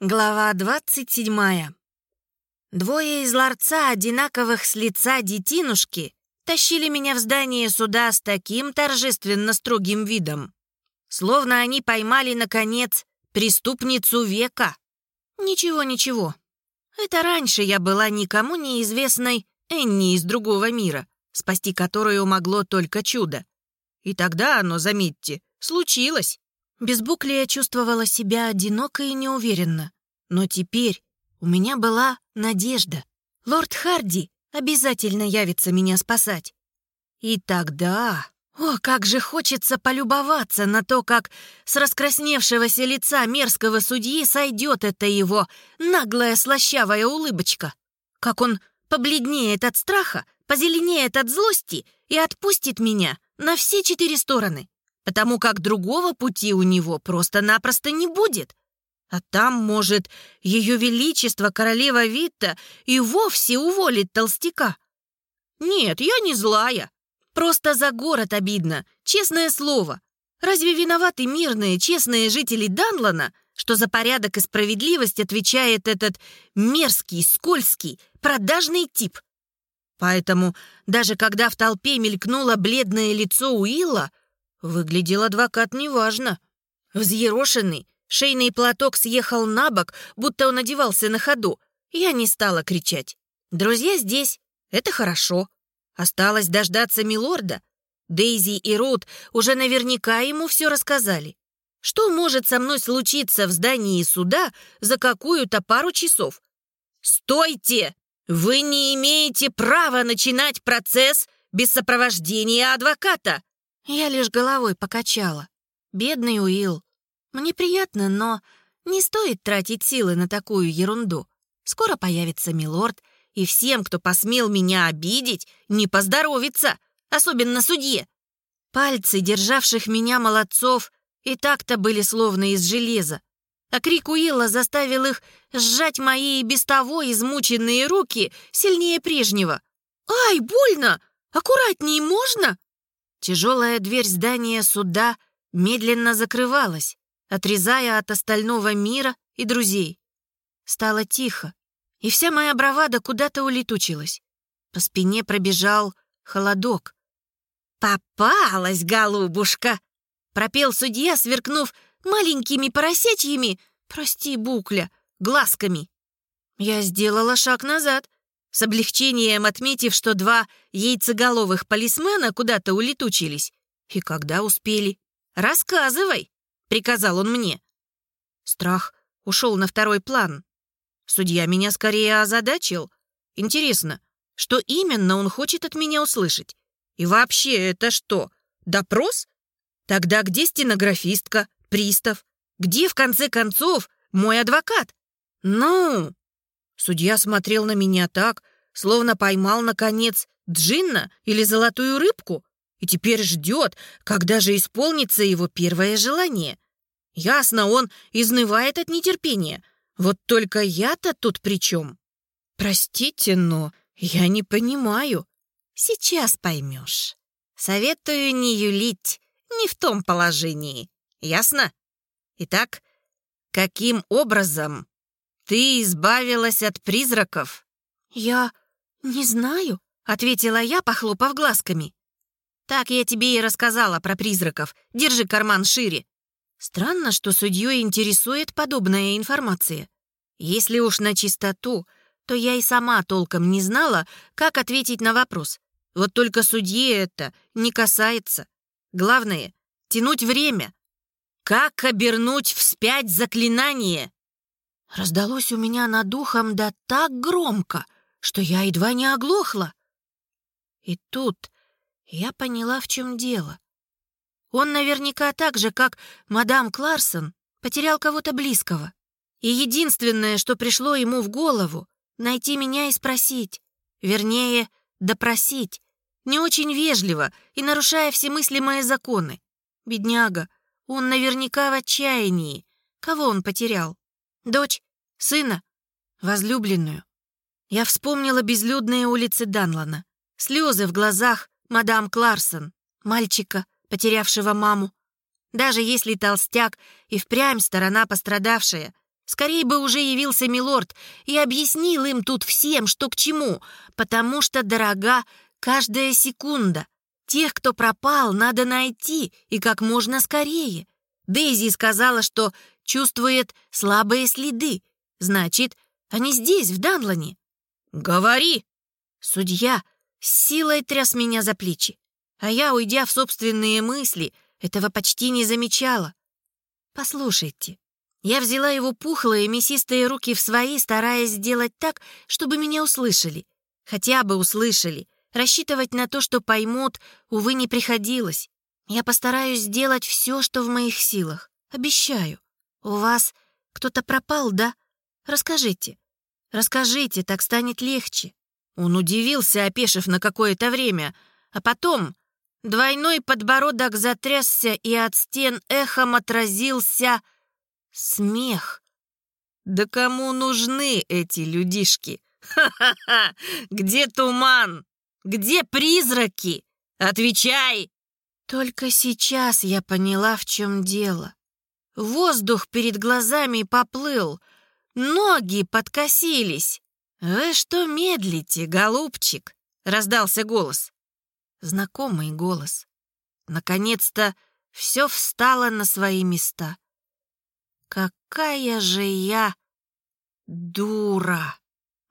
Глава 27. Двое из ларца, одинаковых с лица детинушки, тащили меня в здание суда с таким торжественно строгим видом. Словно они поймали, наконец, преступницу века. Ничего, ничего. Это раньше я была никому неизвестной Энни из другого мира, спасти которую могло только чудо. И тогда оно, заметьте, случилось. Без букли я чувствовала себя одиноко и неуверенно. Но теперь у меня была надежда. Лорд Харди обязательно явится меня спасать. И тогда... О, как же хочется полюбоваться на то, как с раскрасневшегося лица мерзкого судьи сойдет эта его наглая слащавая улыбочка. Как он побледнеет от страха, позеленеет от злости и отпустит меня на все четыре стороны потому как другого пути у него просто-напросто не будет. А там, может, ее величество, королева Витта, и вовсе уволит толстяка. Нет, я не злая. Просто за город обидно, честное слово. Разве виноваты мирные, честные жители Данлана, что за порядок и справедливость отвечает этот мерзкий, скользкий, продажный тип? Поэтому даже когда в толпе мелькнуло бледное лицо Уилла, Выглядел адвокат неважно. Взъерошенный, шейный платок съехал на бок, будто он одевался на ходу. Я не стала кричать. «Друзья здесь, это хорошо. Осталось дождаться милорда. Дейзи и Рут уже наверняка ему все рассказали. Что может со мной случиться в здании суда за какую-то пару часов? «Стойте! Вы не имеете права начинать процесс без сопровождения адвоката!» Я лишь головой покачала. Бедный Уилл. Мне приятно, но не стоит тратить силы на такую ерунду. Скоро появится милорд, и всем, кто посмел меня обидеть, не поздоровится, особенно судье. Пальцы, державших меня молодцов, и так-то были словно из железа. А крик Уилла заставил их сжать мои и без того измученные руки сильнее прежнего. «Ай, больно! Аккуратней можно?» Тяжелая дверь здания суда медленно закрывалась, отрезая от остального мира и друзей. Стало тихо, и вся моя бравада куда-то улетучилась. По спине пробежал холодок. «Попалась, голубушка!» — пропел судья, сверкнув маленькими поросячьими, прости, букля, глазками. Я сделала шаг назад, с облегчением отметив, что два яйцеголовых полисмена куда-то улетучились. И когда успели? «Рассказывай!» — приказал он мне. Страх ушел на второй план. Судья меня скорее озадачил. Интересно, что именно он хочет от меня услышать? И вообще это что, допрос? Тогда где стенографистка, пристав? Где, в конце концов, мой адвокат? Ну, Судья смотрел на меня так, словно поймал, наконец, джинна или золотую рыбку, и теперь ждет, когда же исполнится его первое желание. Ясно, он изнывает от нетерпения. Вот только я-то тут при чем? Простите, но я не понимаю. Сейчас поймешь. Советую не юлить, не в том положении. Ясно? Итак, каким образом «Ты избавилась от призраков?» «Я не знаю», — ответила я, похлопав глазками. «Так я тебе и рассказала про призраков. Держи карман шире». Странно, что судью интересует подобная информация. Если уж на чистоту, то я и сама толком не знала, как ответить на вопрос. Вот только судье это не касается. Главное — тянуть время. Как обернуть вспять заклинание? Раздалось у меня над духом да так громко, что я едва не оглохла. И тут я поняла, в чем дело. Он наверняка так же, как мадам Кларсон, потерял кого-то близкого. И единственное, что пришло ему в голову, найти меня и спросить. Вернее, допросить. Не очень вежливо и нарушая все мыслимые законы. Бедняга, он наверняка в отчаянии. Кого он потерял? Дочь? Сына? Возлюбленную? Я вспомнила безлюдные улицы Данлана, слезы в глазах мадам Кларсон, мальчика, потерявшего маму. Даже если толстяк и впрямь сторона пострадавшая, Скорее бы уже явился милорд и объяснил им тут всем, что к чему, потому что дорога каждая секунда. Тех, кто пропал, надо найти и как можно скорее. Дейзи сказала, что чувствует слабые следы. Значит, они здесь, в Данлане. «Говори!» Судья с силой тряс меня за плечи, а я, уйдя в собственные мысли, этого почти не замечала. «Послушайте, я взяла его пухлые мясистые руки в свои, стараясь сделать так, чтобы меня услышали. Хотя бы услышали. Рассчитывать на то, что поймут, увы, не приходилось. Я постараюсь сделать все, что в моих силах. Обещаю. У вас кто-то пропал, да? Расскажите. Расскажите, так станет легче. Он удивился, опешив на какое-то время, а потом двойной подбородок затрясся, и от стен эхом отразился Смех. Да кому нужны эти людишки? Ха-ха-ха! Где туман? Где призраки? Отвечай! Только сейчас я поняла, в чем дело. Воздух перед глазами поплыл, ноги подкосились. «Вы что медлите, голубчик?» — раздался голос. Знакомый голос. Наконец-то все встало на свои места. Какая же я дура!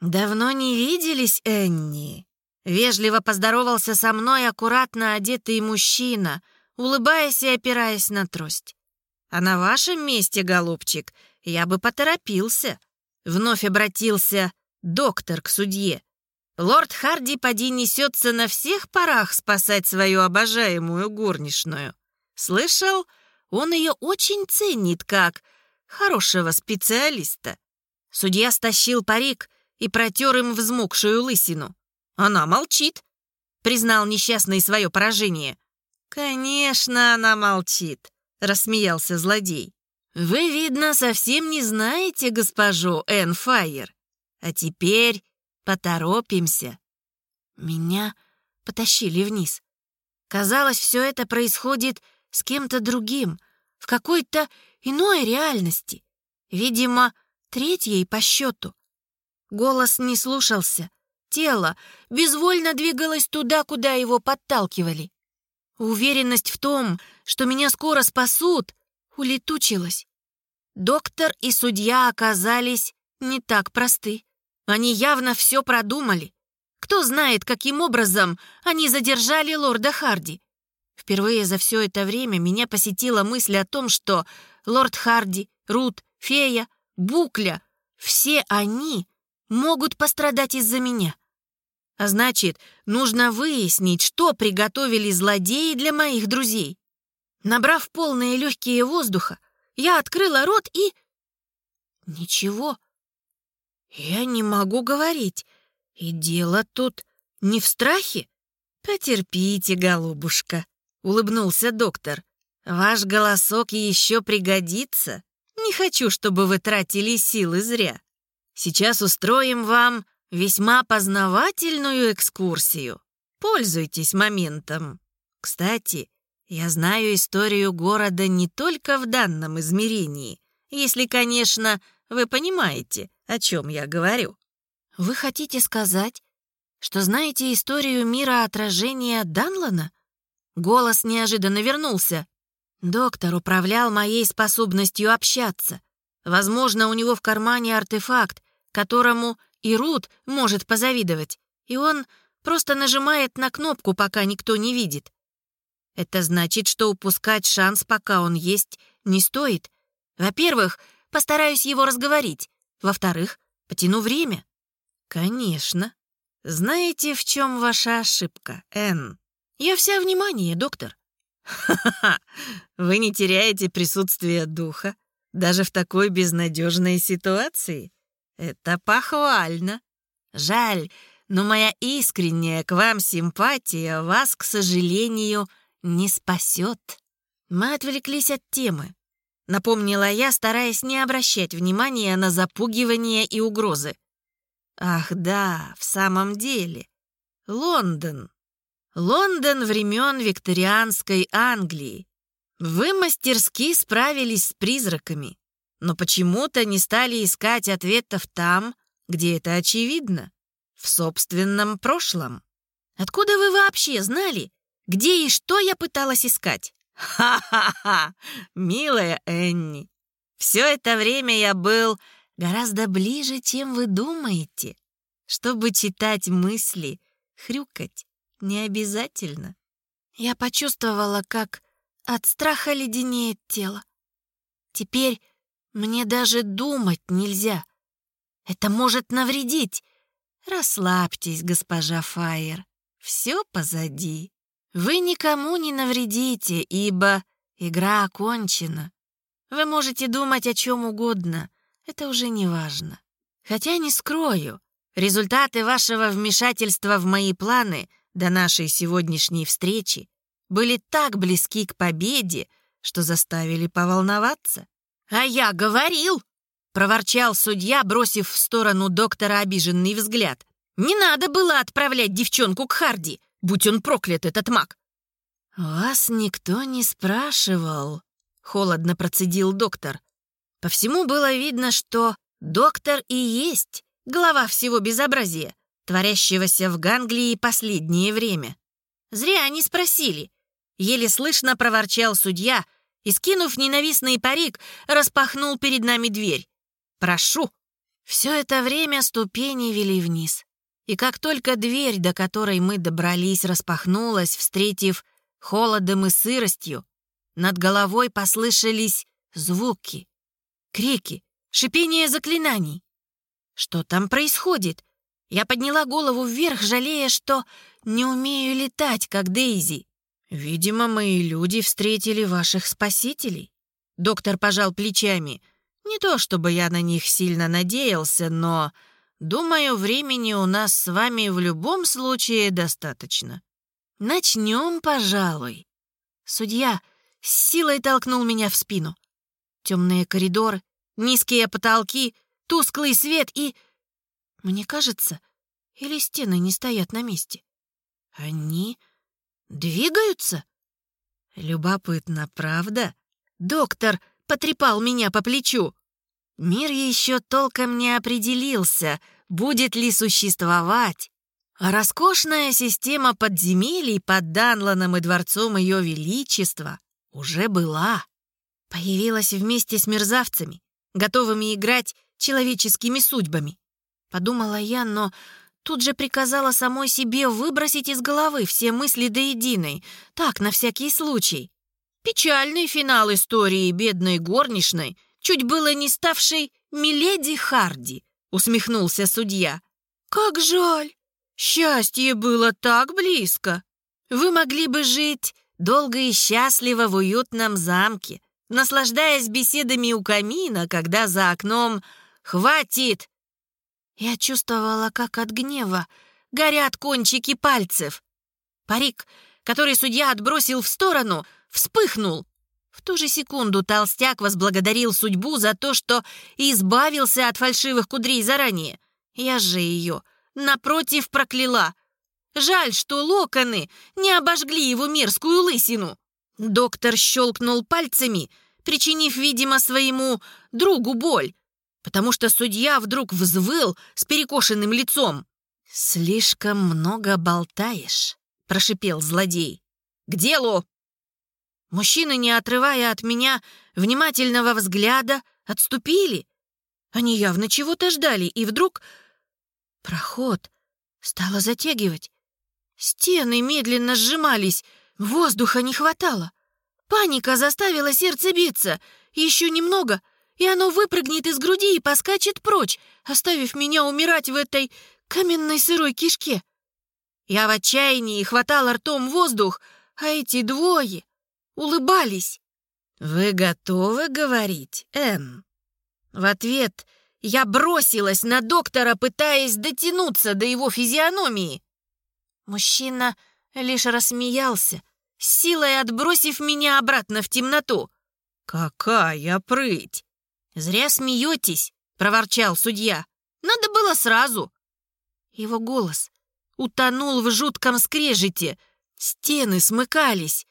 Давно не виделись, Энни? Вежливо поздоровался со мной аккуратно одетый мужчина, улыбаясь и опираясь на трость. А на вашем месте, голубчик, я бы поторопился. Вновь обратился доктор к судье. Лорд Харди поди несется на всех парах спасать свою обожаемую горничную. Слышал, он ее очень ценит как хорошего специалиста. Судья стащил парик и протер им взмокшую лысину. Она молчит, признал несчастный свое поражение. «Конечно, она молчит», — рассмеялся злодей. «Вы, видно, совсем не знаете госпожу Энн Файер. А теперь поторопимся». Меня потащили вниз. Казалось, все это происходит с кем-то другим, в какой-то иной реальности, видимо, третьей по счету. Голос не слушался, тело безвольно двигалось туда, куда его подталкивали. Уверенность в том, что меня скоро спасут, улетучилась. Доктор и судья оказались не так просты. Они явно все продумали. Кто знает, каким образом они задержали лорда Харди. Впервые за все это время меня посетила мысль о том, что лорд Харди, Рут, Фея, Букля — все они могут пострадать из-за меня. А значит, нужно выяснить, что приготовили злодеи для моих друзей. Набрав полные легкие воздуха, я открыла рот и... Ничего. Я не могу говорить. И дело тут не в страхе. Потерпите, голубушка, — улыбнулся доктор. Ваш голосок еще пригодится. Не хочу, чтобы вы тратили силы зря. Сейчас устроим вам весьма познавательную экскурсию. Пользуйтесь моментом. Кстати, я знаю историю города не только в данном измерении, если, конечно, вы понимаете, о чем я говорю. Вы хотите сказать, что знаете историю мира отражения Данлана? Голос неожиданно вернулся. Доктор управлял моей способностью общаться. Возможно, у него в кармане артефакт, которому и Рут может позавидовать, и он просто нажимает на кнопку, пока никто не видит. Это значит, что упускать шанс, пока он есть, не стоит. Во-первых, постараюсь его разговорить. Во-вторых, потяну время. Конечно. Знаете, в чем ваша ошибка, Энн? Я вся внимание, доктор. Ха-ха-ха! Вы не теряете присутствие духа даже в такой безнадежной ситуации? Это похвально. Жаль, но моя искренняя к вам симпатия вас, к сожалению, не спасет. Мы отвлеклись от темы. Напомнила я, стараясь не обращать внимания на запугивание и угрозы. Ах да, в самом деле. Лондон. Лондон времен викторианской Англии. Вы мастерски справились с призраками. но почему-то не стали искать ответов там, где это очевидно, в собственном прошлом. Откуда вы вообще знали, где и что я пыталась искать? Ха-ха-ха, милая Энни, все это время я был гораздо ближе, чем вы думаете. Чтобы читать мысли, хрюкать не обязательно. Я почувствовала, как от страха леденеет тело. Теперь мне даже думать нельзя. Это может навредить. Расслабьтесь, госпожа Файер. Все позади. Вы никому не навредите, ибо игра окончена. Вы можете думать о чем угодно. Это уже не важно. Хотя не скрою, результаты вашего вмешательства в мои планы до нашей сегодняшней встречи были так близки к победе, что заставили поволноваться. «А я говорил!» — проворчал судья, бросив в сторону доктора обиженный взгляд. «Не надо было отправлять девчонку к Харди, будь он проклят, этот маг!» «Вас никто не спрашивал», — холодно процедил доктор. По всему было видно, что доктор и есть глава всего безобразия, творящегося в Ганглии последнее время. Зря они спросили. Еле слышно проворчал судья — и, скинув ненавистный парик, распахнул перед нами дверь. «Прошу!» Все это время ступени вели вниз. И как только дверь, до которой мы добрались, распахнулась, встретив холодом и сыростью, над головой послышались звуки, крики, шипение заклинаний. Что там происходит? Я подняла голову вверх, жалея, что не умею летать, как Дейзи. «Видимо, мои люди встретили ваших спасителей». Доктор пожал плечами. «Не то чтобы я на них сильно надеялся, но, думаю, времени у нас с вами в любом случае достаточно. Начнем, пожалуй». Судья с силой толкнул меня в спину. Темные коридоры, низкие потолки, тусклый свет и... Мне кажется, или стены не стоят на месте. Они Двигаются? Любопытно, правда? Доктор потрепал меня по плечу. Мир еще толком не определился, будет ли существовать. Роскошная система подземелий под Данланом и дворцом Ее Величества уже была. Появилась вместе с мерзавцами, готовыми играть человеческими судьбами. Подумала я, но Тут же приказала самой себе выбросить из головы все мысли до единой. Так, на всякий случай. Печальный финал истории бедной горничной, чуть было не ставшей Миледи Харди, усмехнулся судья. Как жаль! Счастье было так близко. Вы могли бы жить долго и счастливо в уютном замке, наслаждаясь беседами у камина, когда за окном «Хватит! Я чувствовала, как от гнева горят кончики пальцев. Парик, который судья отбросил в сторону, вспыхнул. В ту же секунду толстяк возблагодарил судьбу за то, что избавился от фальшивых кудрей заранее. Я же ее, напротив, прокляла. Жаль, что локоны не обожгли его мерзкую лысину. Доктор щелкнул пальцами, причинив, видимо, своему другу боль потому что судья вдруг взвыл с перекошенным лицом. «Слишком много болтаешь», — прошипел злодей. «К делу!» Мужчины, не отрывая от меня внимательного взгляда, отступили. Они явно чего-то ждали, и вдруг проход стало затягивать. Стены медленно сжимались, воздуха не хватало. Паника заставила сердце биться. Еще немного — и оно выпрыгнет из груди и поскачет прочь, оставив меня умирать в этой каменной сырой кишке. Я в отчаянии хватала ртом воздух, а эти двое улыбались. «Вы готовы говорить, Энн?» В ответ я бросилась на доктора, пытаясь дотянуться до его физиономии. Мужчина лишь рассмеялся, силой отбросив меня обратно в темноту. «Какая прыть!» «Зря смеетесь», — проворчал судья. «Надо было сразу». Его голос утонул в жутком скрежете. Стены смыкались.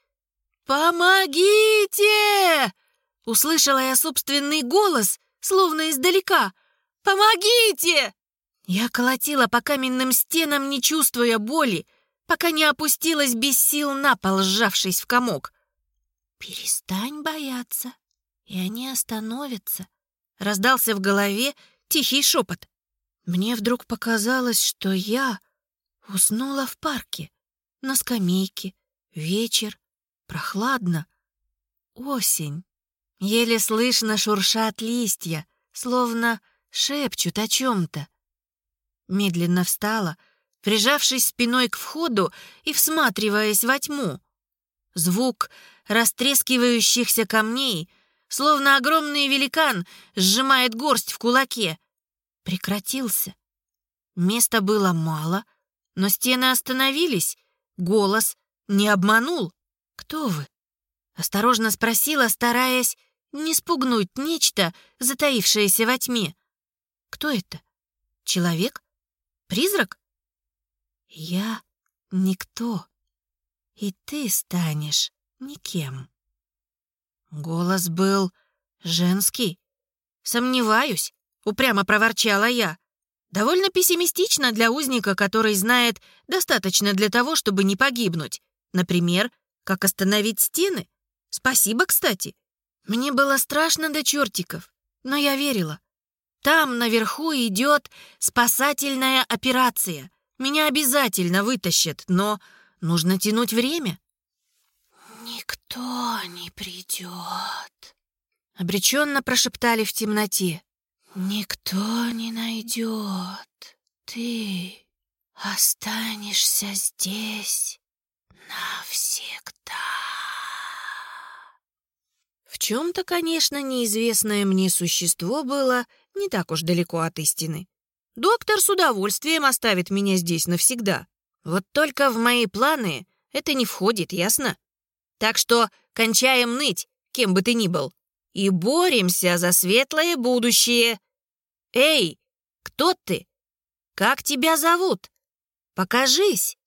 «Помогите!» Услышала я собственный голос, словно издалека. «Помогите!» Я колотила по каменным стенам, не чувствуя боли, пока не опустилась без сил на пол, сжавшись в комок. «Перестань бояться, и они остановятся», — раздался в голове тихий шепот. Мне вдруг показалось, что я уснула в парке, на скамейке, вечер, прохладно, осень. Еле слышно шуршат листья, словно шепчут о чем-то. Медленно встала, прижавшись спиной к входу и всматриваясь во тьму. Звук растрескивающихся камней, словно огромный великан сжимает горсть в кулаке, прекратился. Места было мало, но стены остановились, голос не обманул. «Кто вы?» — осторожно спросила, стараясь не спугнуть нечто, затаившееся во тьме. Кто это? Человек? Призрак? Я никто, и ты станешь никем. Голос был женский. Сомневаюсь, упрямо проворчала я. Довольно пессимистично для узника, который знает достаточно для того, чтобы не погибнуть. Например, как остановить стены. Спасибо, кстати. Мне было страшно до чертиков, но я верила. Там наверху идет спасательная операция. Меня обязательно вытащат, но нужно тянуть время. «Никто не придет», — обреченно прошептали в темноте. «Никто не найдет. Ты останешься здесь навсегда» чем-то, конечно, неизвестное мне существо было не так уж далеко от истины. Доктор с удовольствием оставит меня здесь навсегда. Вот только в мои планы это не входит, ясно? Так что кончаем ныть, кем бы ты ни был, и боремся за светлое будущее. Эй, кто ты? Как тебя зовут? Покажись!»